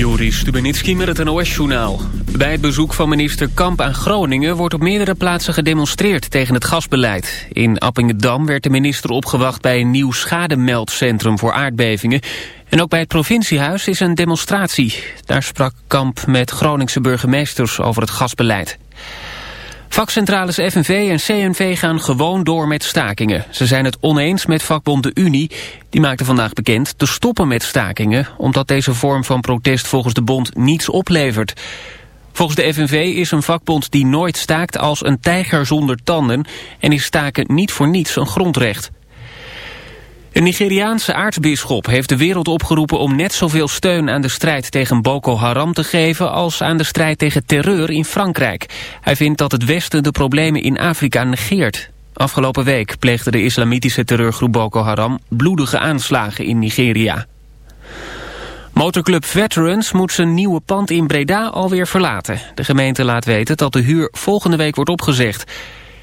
Joris Stubenitski met het NOS-journaal. Bij het bezoek van minister Kamp aan Groningen wordt op meerdere plaatsen gedemonstreerd tegen het gasbeleid. In Appingedam werd de minister opgewacht bij een nieuw schademeldcentrum voor aardbevingen. En ook bij het provinciehuis is een demonstratie. Daar sprak Kamp met Groningse burgemeesters over het gasbeleid. Vakcentrales FNV en CNV gaan gewoon door met stakingen. Ze zijn het oneens met vakbond de Unie. Die maakte vandaag bekend te stoppen met stakingen... omdat deze vorm van protest volgens de bond niets oplevert. Volgens de FNV is een vakbond die nooit staakt als een tijger zonder tanden... en is staken niet voor niets een grondrecht. Een Nigeriaanse aartsbisschop heeft de wereld opgeroepen om net zoveel steun aan de strijd tegen Boko Haram te geven als aan de strijd tegen terreur in Frankrijk. Hij vindt dat het Westen de problemen in Afrika negeert. Afgelopen week pleegde de islamitische terreurgroep Boko Haram bloedige aanslagen in Nigeria. Motorclub Veterans moet zijn nieuwe pand in Breda alweer verlaten. De gemeente laat weten dat de huur volgende week wordt opgezegd.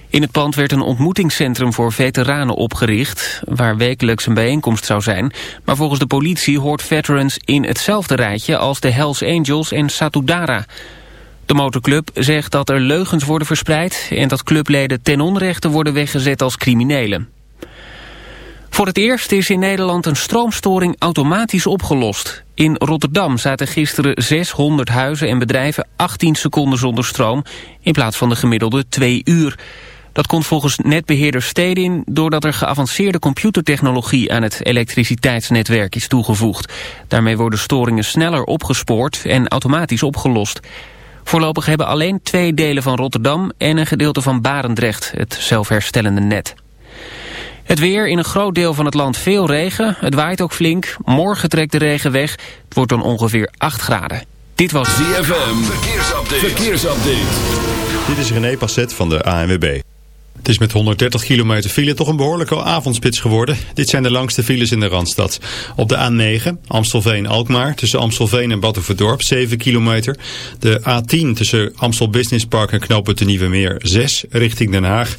In het pand werd een ontmoetingscentrum voor veteranen opgericht... waar wekelijks een bijeenkomst zou zijn. Maar volgens de politie hoort Veterans in hetzelfde rijtje... als de Hells Angels en Satudara. De motorclub zegt dat er leugens worden verspreid... en dat clubleden ten onrechte worden weggezet als criminelen. Voor het eerst is in Nederland een stroomstoring automatisch opgelost. In Rotterdam zaten gisteren 600 huizen en bedrijven 18 seconden zonder stroom... in plaats van de gemiddelde 2 uur... Dat komt volgens netbeheerder Stedin doordat er geavanceerde computertechnologie aan het elektriciteitsnetwerk is toegevoegd. Daarmee worden storingen sneller opgespoord en automatisch opgelost. Voorlopig hebben alleen twee delen van Rotterdam en een gedeelte van Barendrecht het zelfherstellende net. Het weer in een groot deel van het land veel regen. Het waait ook flink. Morgen trekt de regen weg. Het wordt dan ongeveer 8 graden. Dit was ZFM. Verkeersupdate. Verkeersupdate. Dit is René Passet van de ANWB. Het is met 130 kilometer file toch een behoorlijke avondspits geworden. Dit zijn de langste files in de Randstad. Op de A9 Amstelveen-Alkmaar tussen Amstelveen en Batuverdorp 7 kilometer. De A10 tussen Amstel Business Park en Knooppunt de Nieuwe Meer 6 richting Den Haag.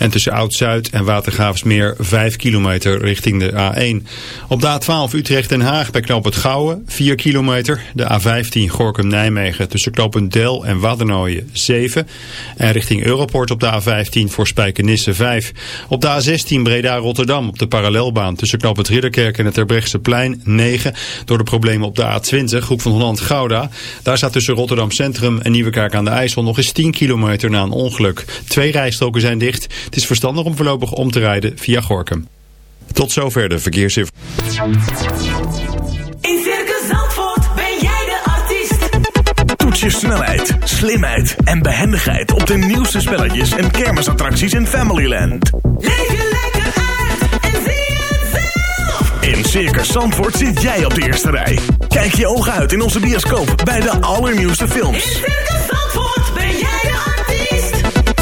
En tussen Oud-Zuid en Watergraafsmeer 5 kilometer richting de A1. Op de A12 Utrecht-Den Haag bij knooppunt Gouwen 4 kilometer. De A15 Gorkum-Nijmegen tussen knooppunt Del en Waddenooien 7. En richting Europort op de A15 voor Spijkenisse 5. Op de A16 Breda-Rotterdam op de parallelbaan tussen knooppunt Ridderkerk en het plein 9. Door de problemen op de A20 Hoek van Holland-Gouda. Daar staat tussen Rotterdam Centrum en Nieuwekerk aan de IJssel nog eens 10 kilometer na een ongeluk. Twee rijstroken zijn dicht. Het is verstandig om voorlopig om te rijden via Gorkum. Tot zover de verkeersinformatie. In Circus Zandvoort ben jij de artiest. Toets je snelheid, slimheid en behendigheid op de nieuwste spelletjes en kermisattracties in Familyland. Leef je lekker uit en zie het zelf. In Circus Zandvoort zit jij op de eerste rij. Kijk je ogen uit in onze bioscoop bij de allernieuwste In films. Circus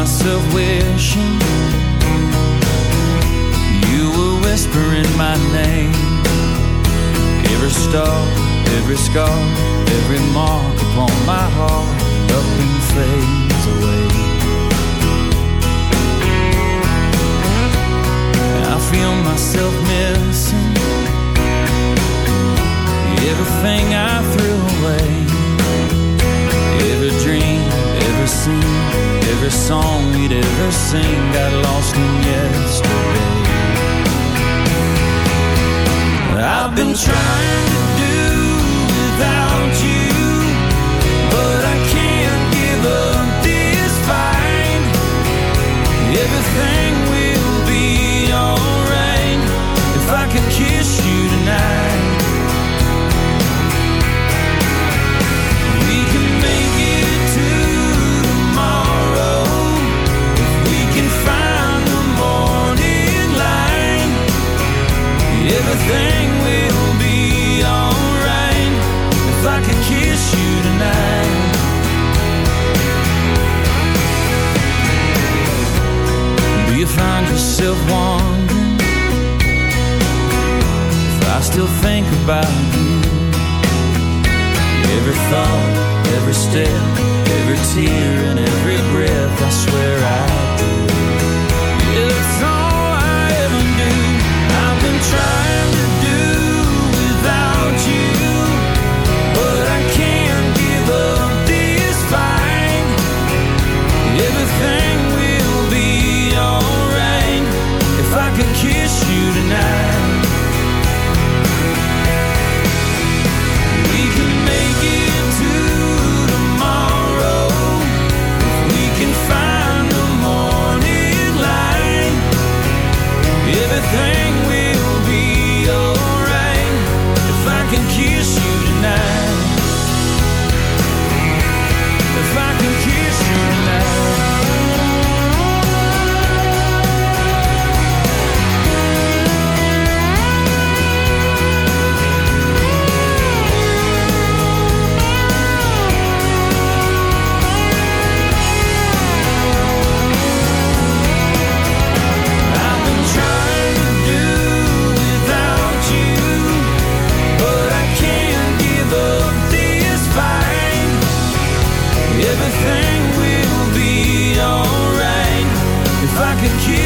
Myself wishing you were whispering my name. Every star, every scar, every mark upon my heart and fades away. I feel myself missing everything I threw away. Every dream, every scene, every song we'd ever sing got lost in yesterday. I've been trying to do without you, but I can't give up this fight. Everything will be alright if I could kiss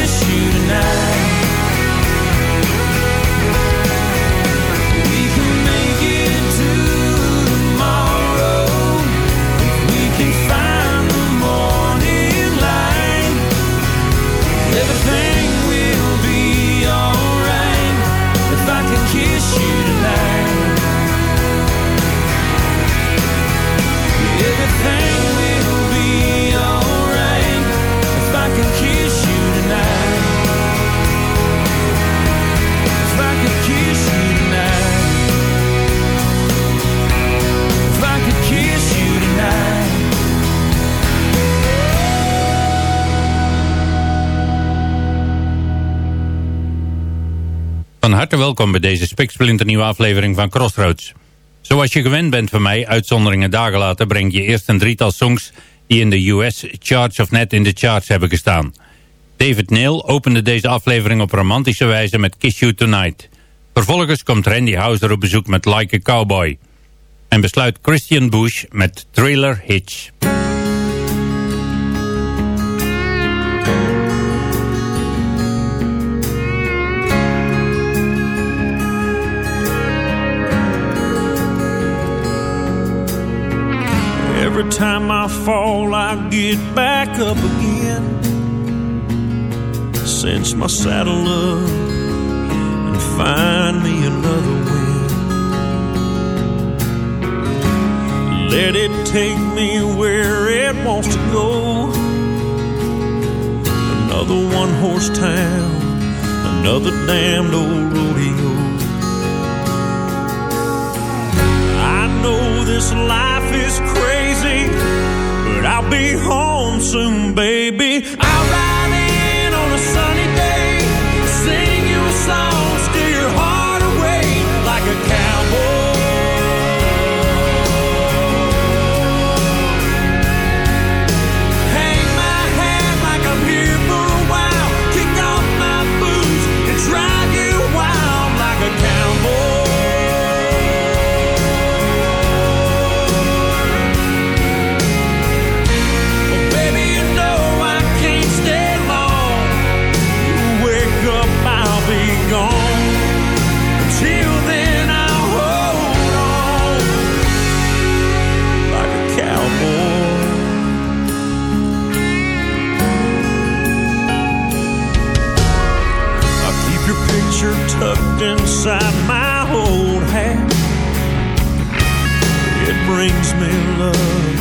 could kiss you tonight. Welkom bij deze spiksplinternieuwe aflevering van Crossroads. Zoals je gewend bent van mij, uitzonderingen dagen later... breng je eerst een drietal songs die in de US charts of net in de charts hebben gestaan. David Neal opende deze aflevering op romantische wijze met Kiss You Tonight. Vervolgens komt Randy Houser op bezoek met Like a Cowboy. En besluit Christian Bush met Trailer Hitch. Every time I fall, I get back up again. Cinch my saddle up and find me another win. Let it take me where it wants to go. Another one horse town, another damned old rodeo. I know this life is crazy, I brings me love.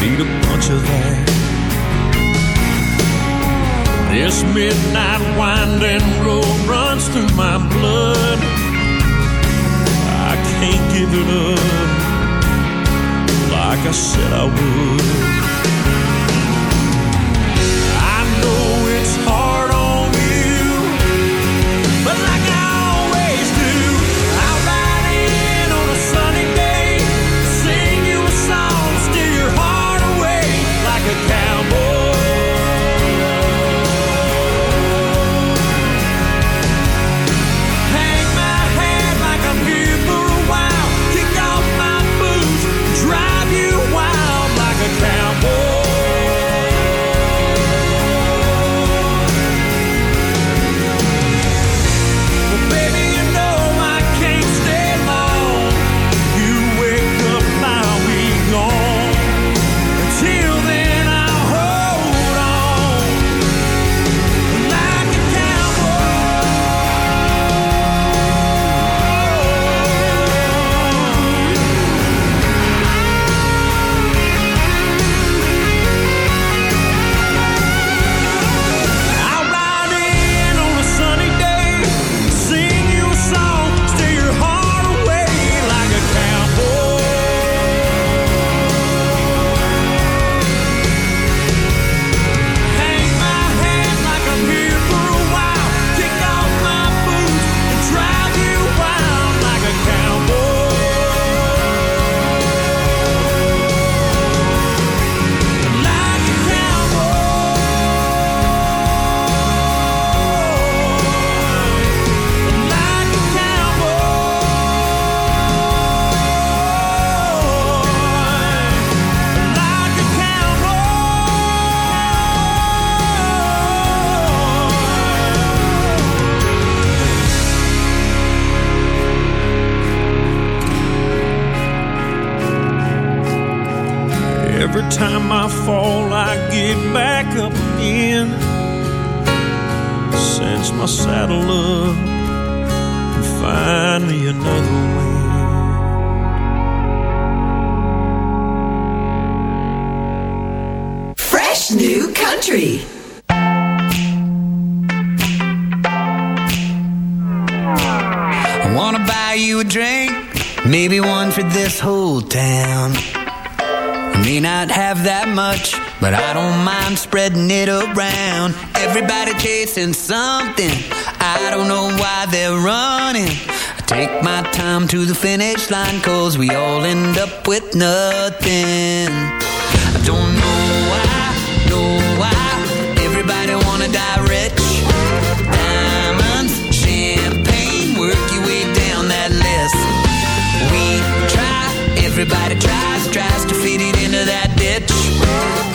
Need a bunch of that. This midnight winding road runs through my blood. I can't give it up like I said I would. For this whole town. I may not have that much, but I don't mind spreading it around. Everybody chasing something, I don't know why they're running. I take my time to the finish line, cause we all end up with nothing. I don't know why, know why everybody wanna die rich. Everybody tries, tries to feed it into that ditch.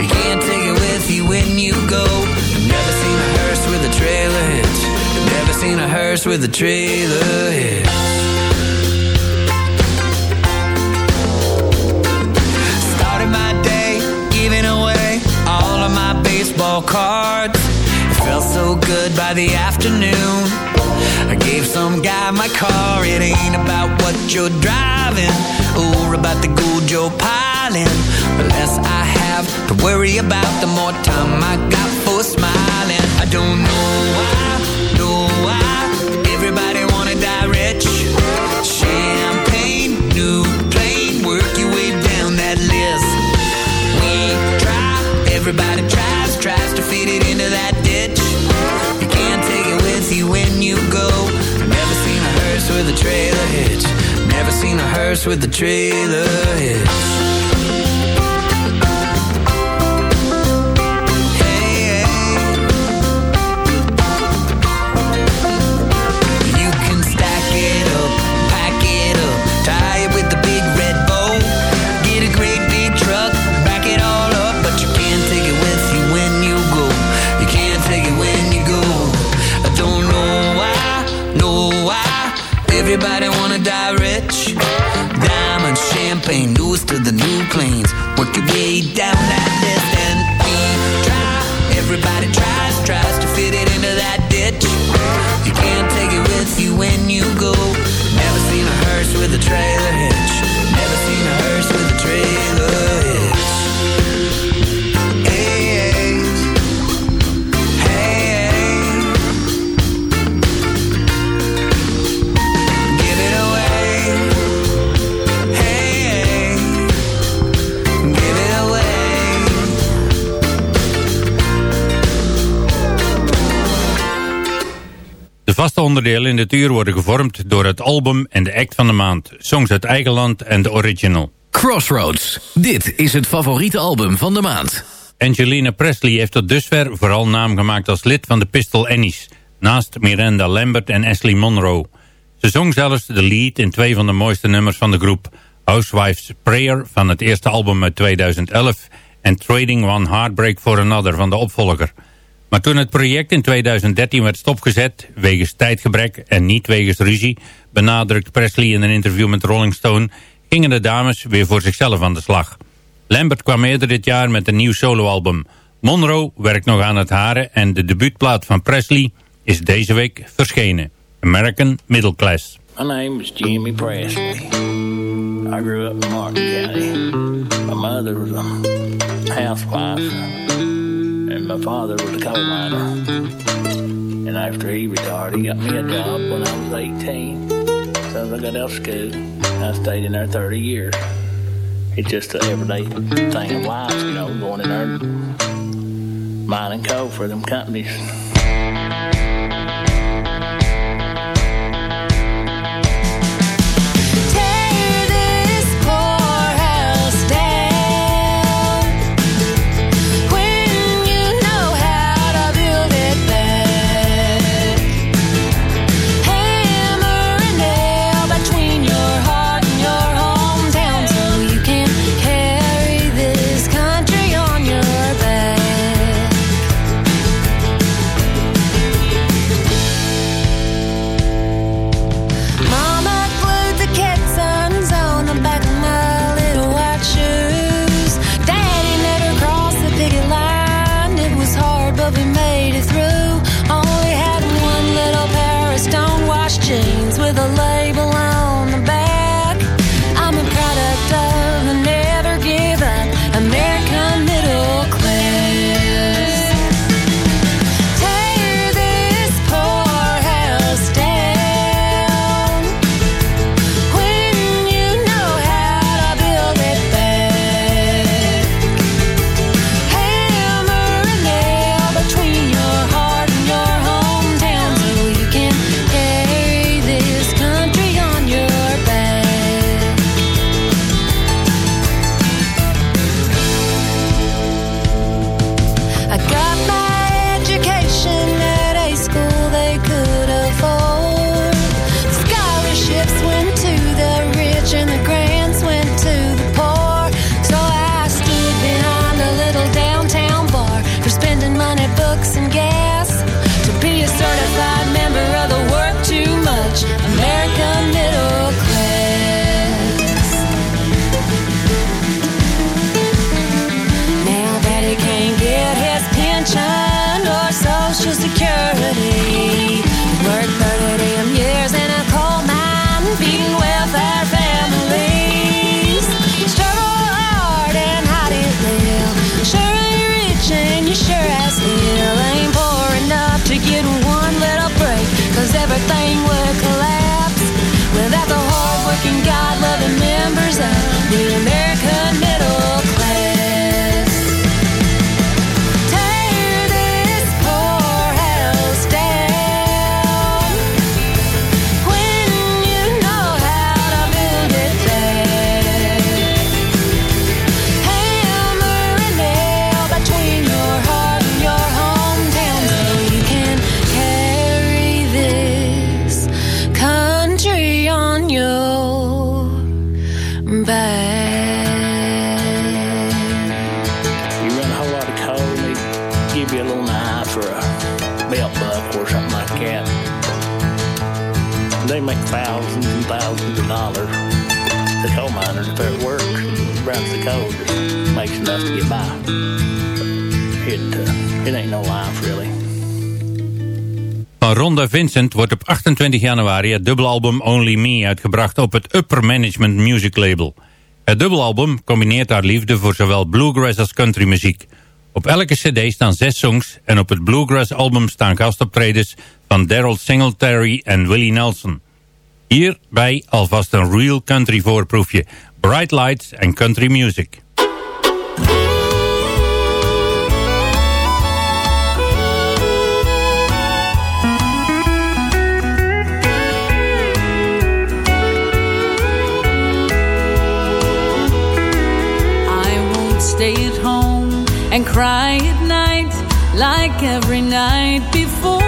You can't take it with you when you go. I've never seen a hearse with a trailer hitch. Never seen a hearse with a trailer hitch. Started my day giving away all of my baseball cards. It felt so good by the afternoon. I gave some guy my car. It ain't about what you're driving or about the gold you're piling. The less I have to worry about, the more time I got for smiling. I don't know why, know why everybody wanna die rich. Champagne, new plane, work your way down that list. We try, everybody tries, tries to feed it into that ditch. Trailer hitch. Never seen a hearse with a trailer hitch. Everybody wanna die rich. Diamond champagne, newest to the new planes. Work your way down onderdelen in dit uur worden gevormd door het album en de act van de maand. Songs uit eigen land en de original. Crossroads. Dit is het favoriete album van de maand. Angelina Presley heeft tot dusver vooral naam gemaakt als lid van de Pistol Annies. Naast Miranda Lambert en Ashley Monroe. Ze zong zelfs de lead in twee van de mooiste nummers van de groep. Housewife's Prayer van het eerste album uit 2011 en Trading One Heartbreak for Another van de opvolger. Maar toen het project in 2013 werd stopgezet, wegens tijdgebrek en niet wegens ruzie, benadrukt Presley in een interview met Rolling Stone, gingen de dames weer voor zichzelf aan de slag. Lambert kwam eerder dit jaar met een nieuw soloalbum. Monroe werkt nog aan het haren en de debuutplaat van Presley is deze week verschenen. American Middle Class. My name is Jimmy Presley. I grew up in Martin County. My mother was a housewife, my father was a coal miner. And after he retired, he got me a job when I was 18. So I got out of school, I stayed in there 30 years. It's just an everyday thing of life, you know, going in there mining coal for them companies. Ronda Vincent wordt op 28 januari het dubbelalbum Only Me uitgebracht op het Upper Management Music label. Het dubbelalbum combineert haar liefde voor zowel bluegrass als country muziek. Op elke cd staan zes songs en op het bluegrass album staan gastoptredens van Daryl Singletary en Willie Nelson. Hierbij alvast een real country voorproefje, Bright Lights and Country Music. Every night before.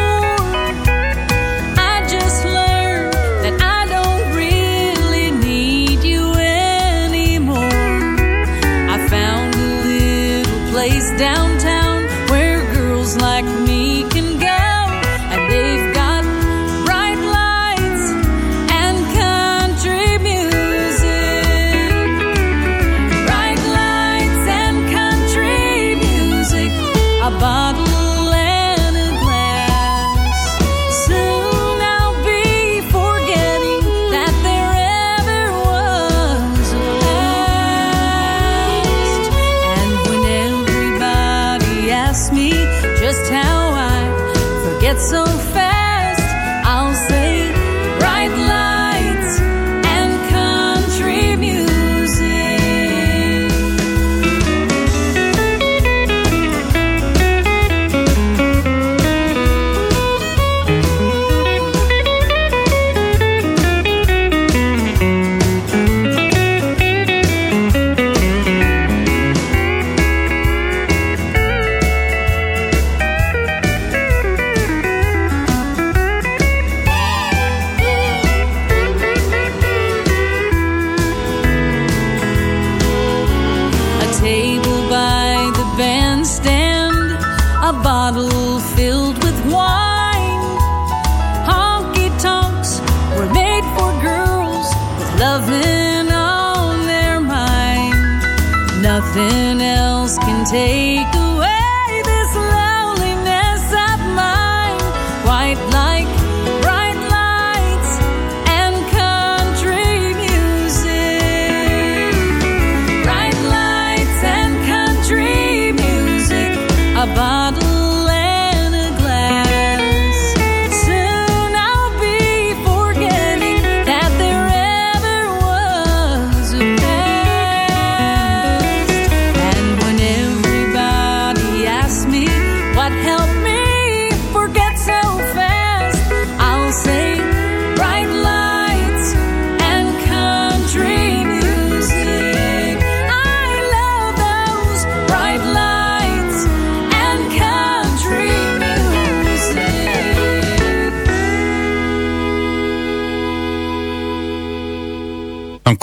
Nothing else can take away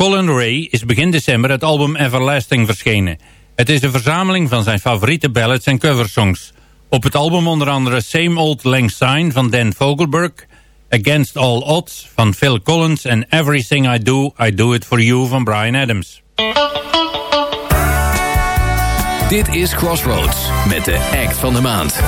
Colin Ray is begin december het album Everlasting verschenen. Het is een verzameling van zijn favoriete ballads en coversongs. Op het album onder andere Same Old Lang Syne van Dan Vogelberg... Against All Odds van Phil Collins... en Everything I Do, I Do It For You van Brian Adams. Dit is Crossroads met de act van de maand.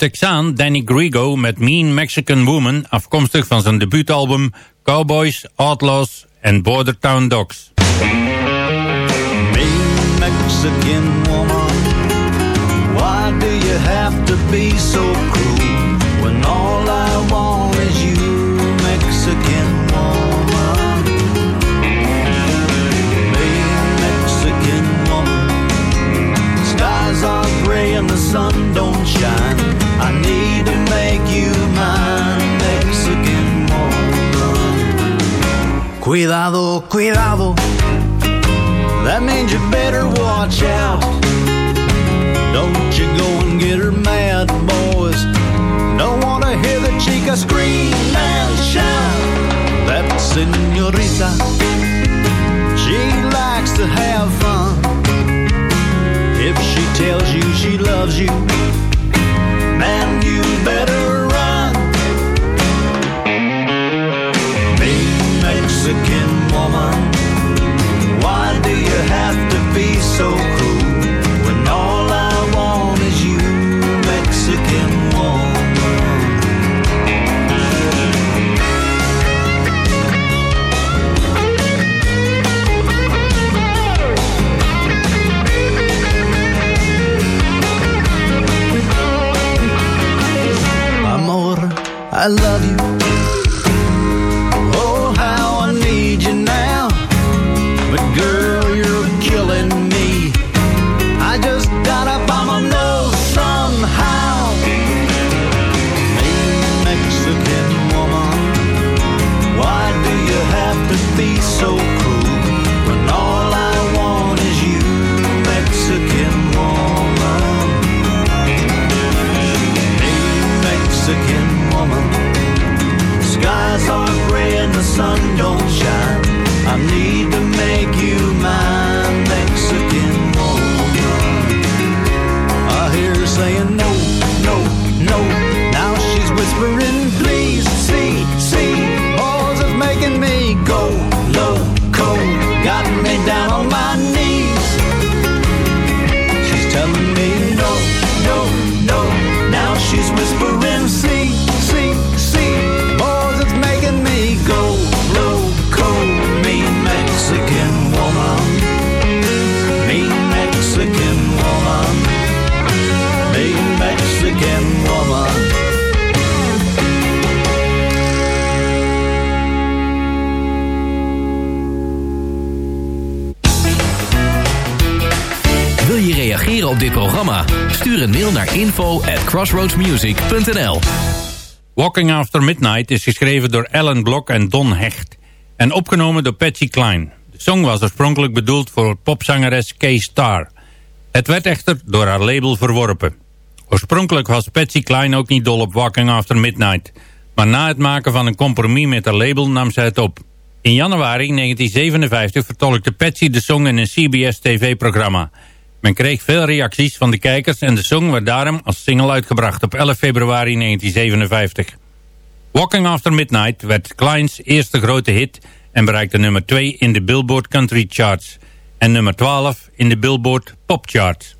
Texaan Danny Grigo met Mean Mexican Woman... afkomstig van zijn debuutalbum Cowboys, Outlaws en Bordertown Dogs. Mean Mexican woman Why do you have to be so cruel When all I want is you, Mexican woman Mean Mexican woman Skies are gray and the sun don't Cuidado, cuidado. That means you better watch out. Don't you go and get her mad, boys. Don't want to hear the chica scream and shout. That senorita, she likes to have fun. If she tells you she loves you, man, you better I love you. Een mail naar info at crossroadsmusic.nl Walking After Midnight is geschreven door Alan Blok en Don Hecht. En opgenomen door Patsy Cline. De song was oorspronkelijk bedoeld voor popzangeres Kay Starr. Het werd echter door haar label verworpen. Oorspronkelijk was Patsy Cline ook niet dol op Walking After Midnight. Maar na het maken van een compromis met haar label nam zij het op. In januari 1957 vertolkte Patsy de song in een CBS-tv-programma. Men kreeg veel reacties van de kijkers en de song werd daarom als single uitgebracht op 11 februari 1957. Walking After Midnight werd Klein's eerste grote hit en bereikte nummer 2 in de Billboard Country Charts en nummer 12 in de Billboard Pop Charts.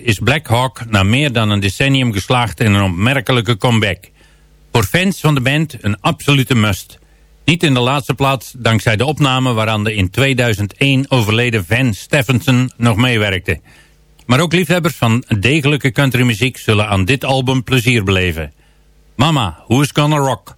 Is Black Hawk na meer dan een decennium geslaagd in een opmerkelijke comeback. Voor fans van de band een absolute must. Niet in de laatste plaats dankzij de opname waaraan de in 2001 overleden Van Stephenson nog meewerkte. Maar ook liefhebbers van degelijke countrymuziek zullen aan dit album plezier beleven. Mama, Who's Gonna Rock?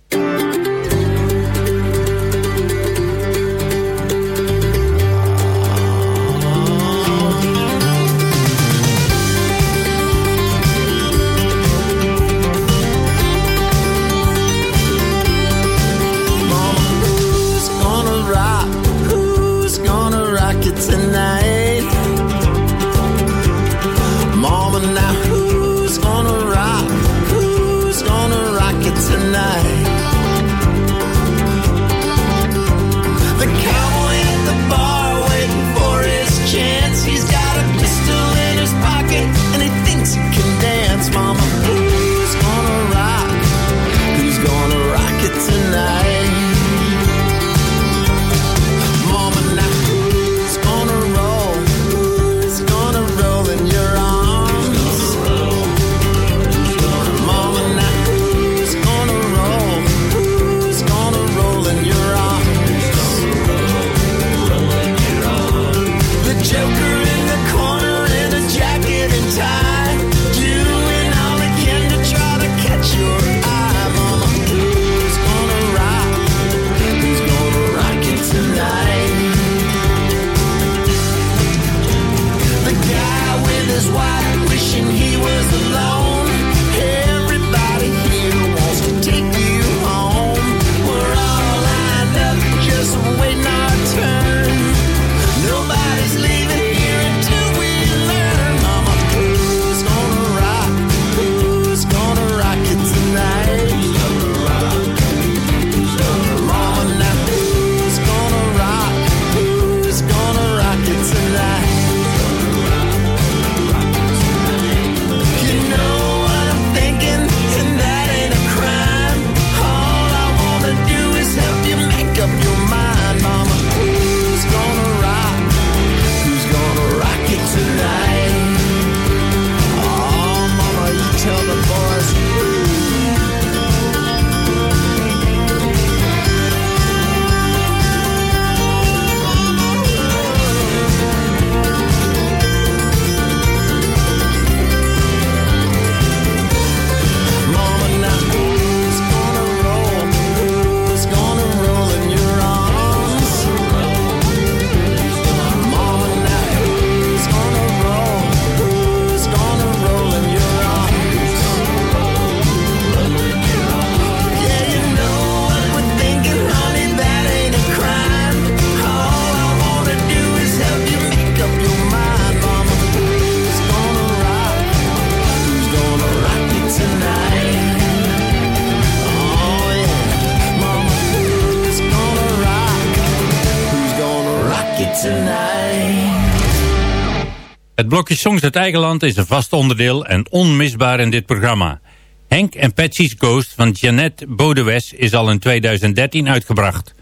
Het blokje Songs uit eigen land is een vast onderdeel en onmisbaar in dit programma. Henk en Patsy's Ghost van Jeannette Bodewes is al in 2013 uitgebracht.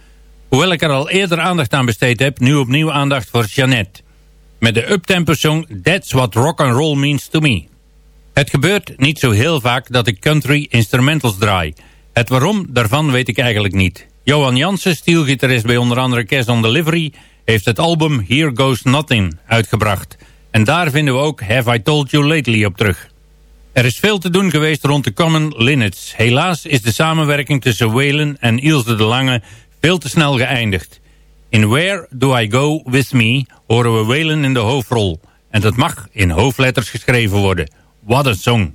Hoewel ik er al eerder aandacht aan besteed heb, nu opnieuw aandacht voor Jeannette. Met de uptempo song That's What Rock and Roll Means to Me. Het gebeurt niet zo heel vaak dat ik country instrumentals draai. Het waarom daarvan weet ik eigenlijk niet. Johan Jansen, stielgitarist bij onder andere Cash on Delivery, heeft het album Here Goes Nothing uitgebracht. En daar vinden we ook Have I Told You Lately op terug. Er is veel te doen geweest rond de Common Linnets. Helaas is de samenwerking tussen Waylon en Ilse de Lange veel te snel geëindigd. In Where Do I Go With Me horen we Waylon in de hoofdrol. En dat mag in hoofdletters geschreven worden. What a song.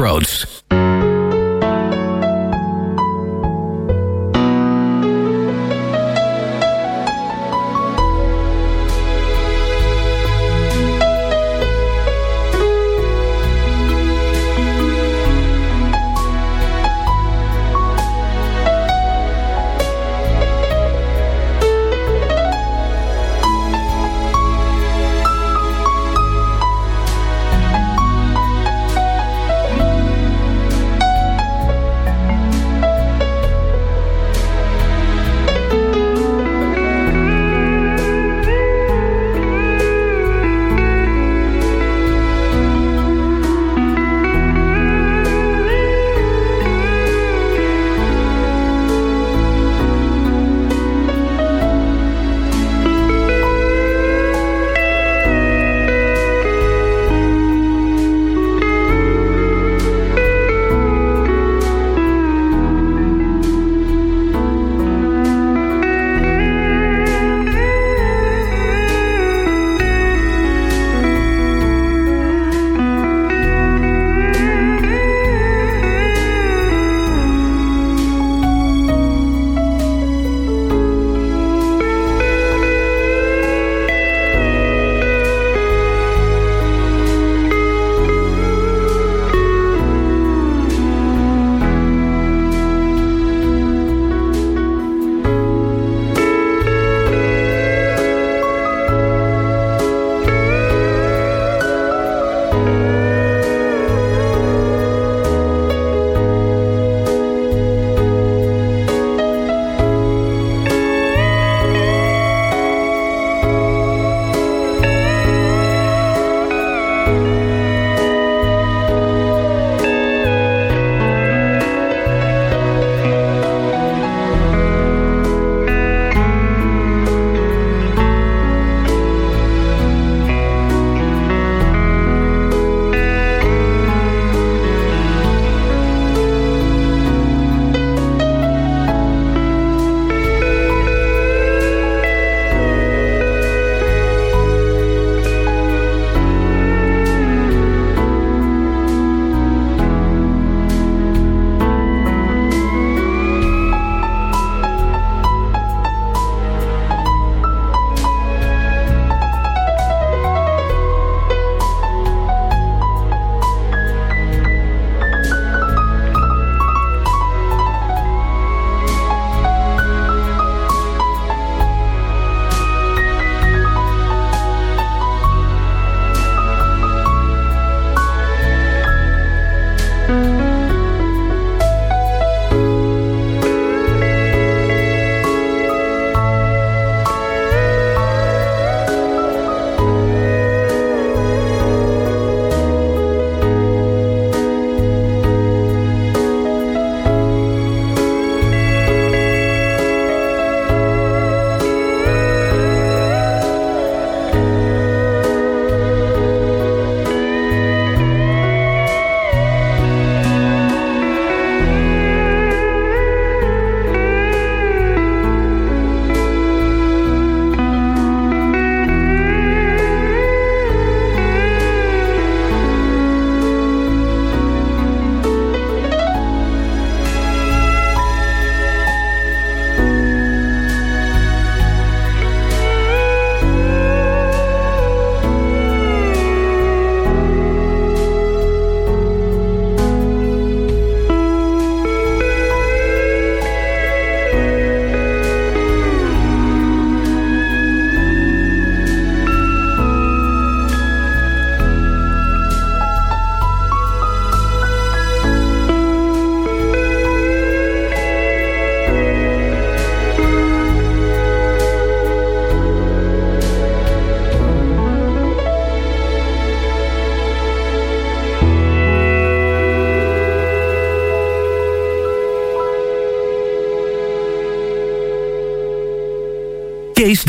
Crossroads.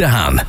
Kees de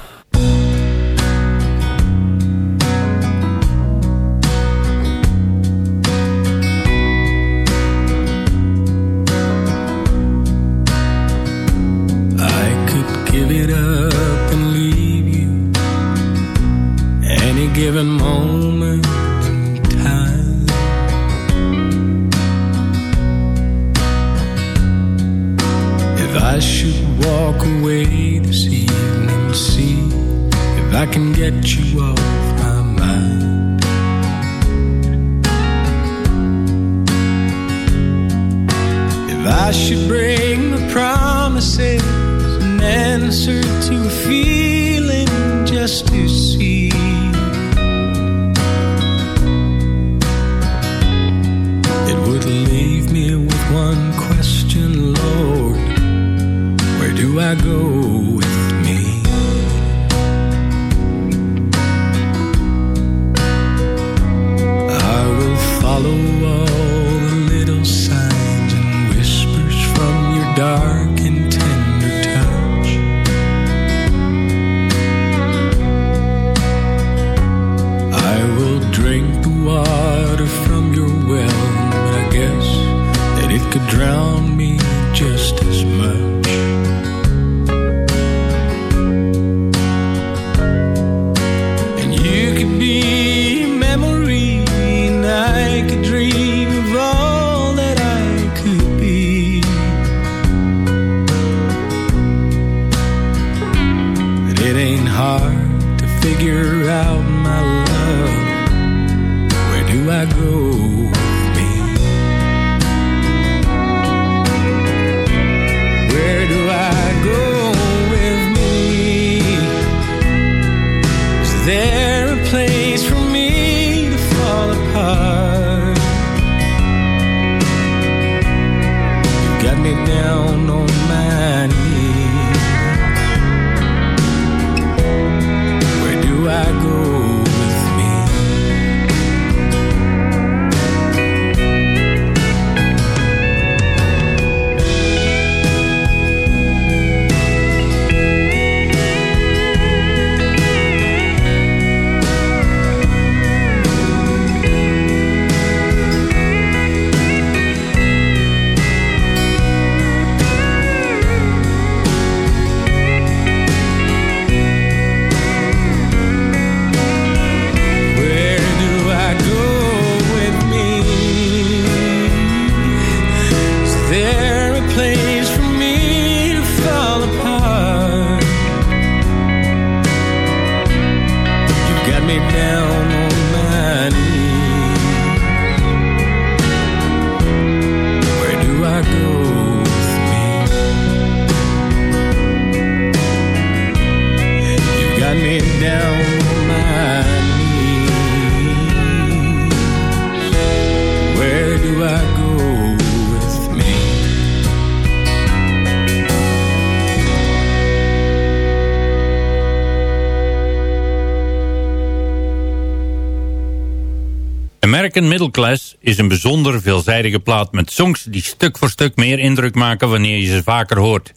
American Middle Class is een bijzonder veelzijdige plaat met songs die stuk voor stuk meer indruk maken wanneer je ze vaker hoort.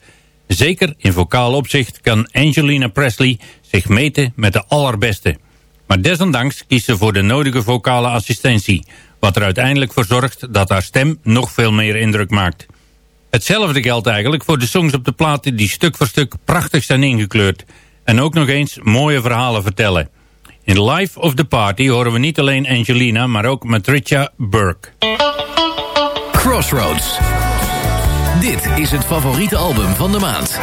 Zeker in vocaal opzicht kan Angelina Presley zich meten met de allerbeste. Maar desondanks kiest ze voor de nodige vocale assistentie, wat er uiteindelijk voor zorgt dat haar stem nog veel meer indruk maakt. Hetzelfde geldt eigenlijk voor de songs op de platen die stuk voor stuk prachtig zijn ingekleurd en ook nog eens mooie verhalen vertellen. In Life of the Party horen we niet alleen Angelina, maar ook Matricia Burke. Crossroads. Dit is het favoriete album van de maand.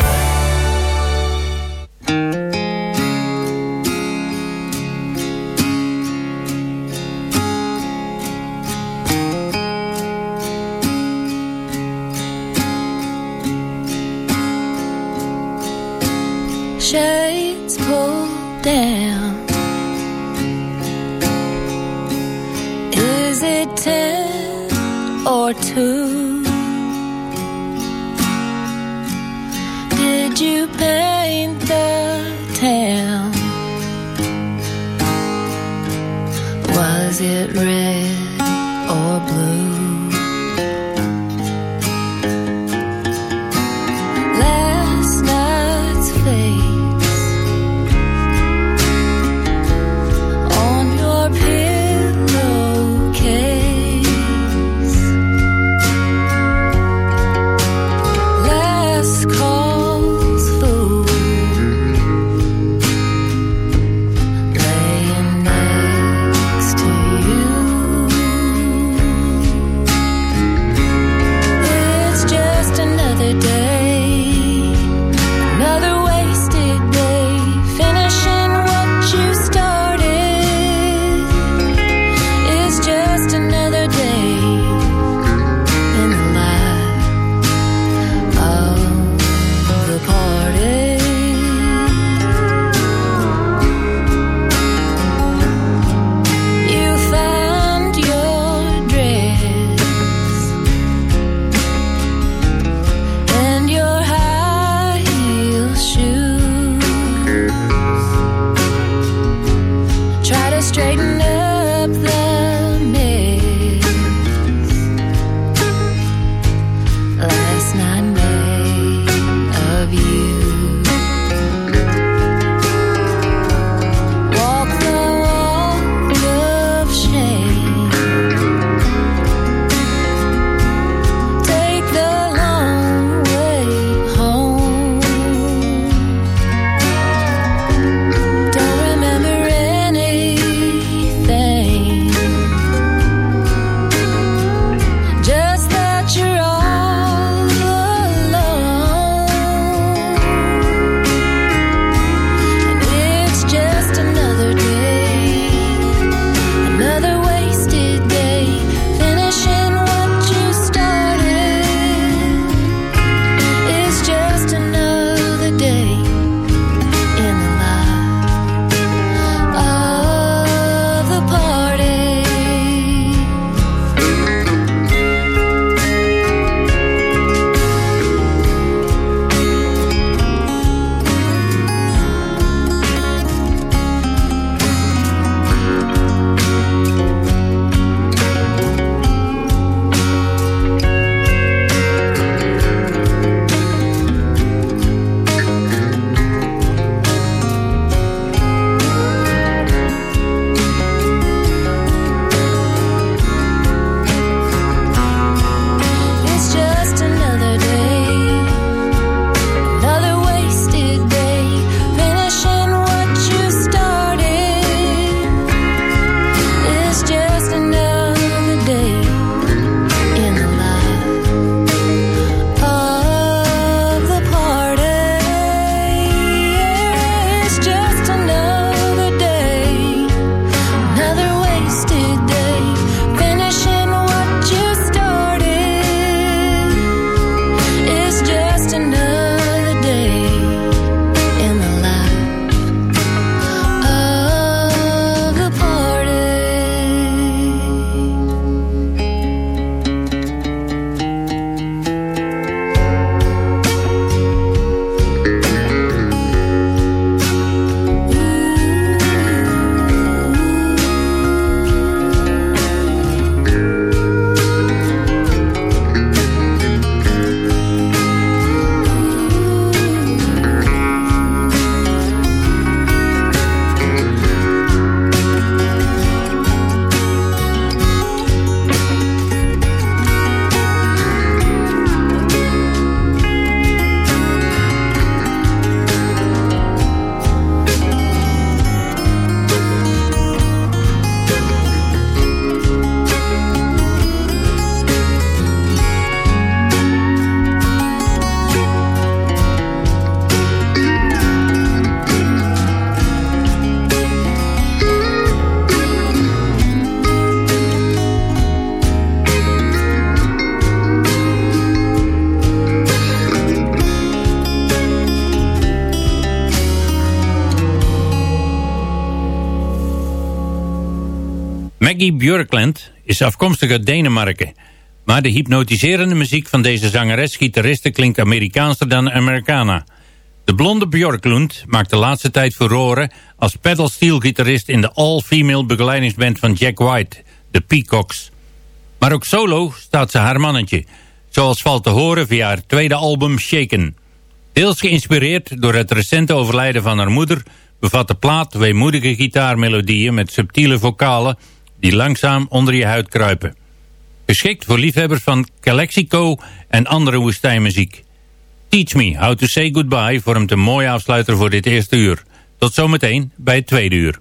Shades pulled down. Ten or two? Did you paint the town? Was it red Maggie Björkland is afkomstig uit Denemarken. Maar de hypnotiserende muziek van deze zangeres-gitariste klinkt Amerikaanser dan Americana. De blonde Björklund maakt de laatste tijd furoren als pedal-steel-gitarist in de all-female begeleidingsband van Jack White, de Peacocks. Maar ook solo staat ze haar mannetje, zoals valt te horen via haar tweede album Shaken. Deels geïnspireerd door het recente overlijden van haar moeder... bevat de plaat weemoedige gitaarmelodieën met subtiele vocalen... die langzaam onder je huid kruipen. Geschikt voor liefhebbers van Calexico en andere woestijnmuziek. Teach Me How to Say Goodbye vormt een mooie afsluiter voor dit eerste uur. Tot zometeen bij het tweede uur.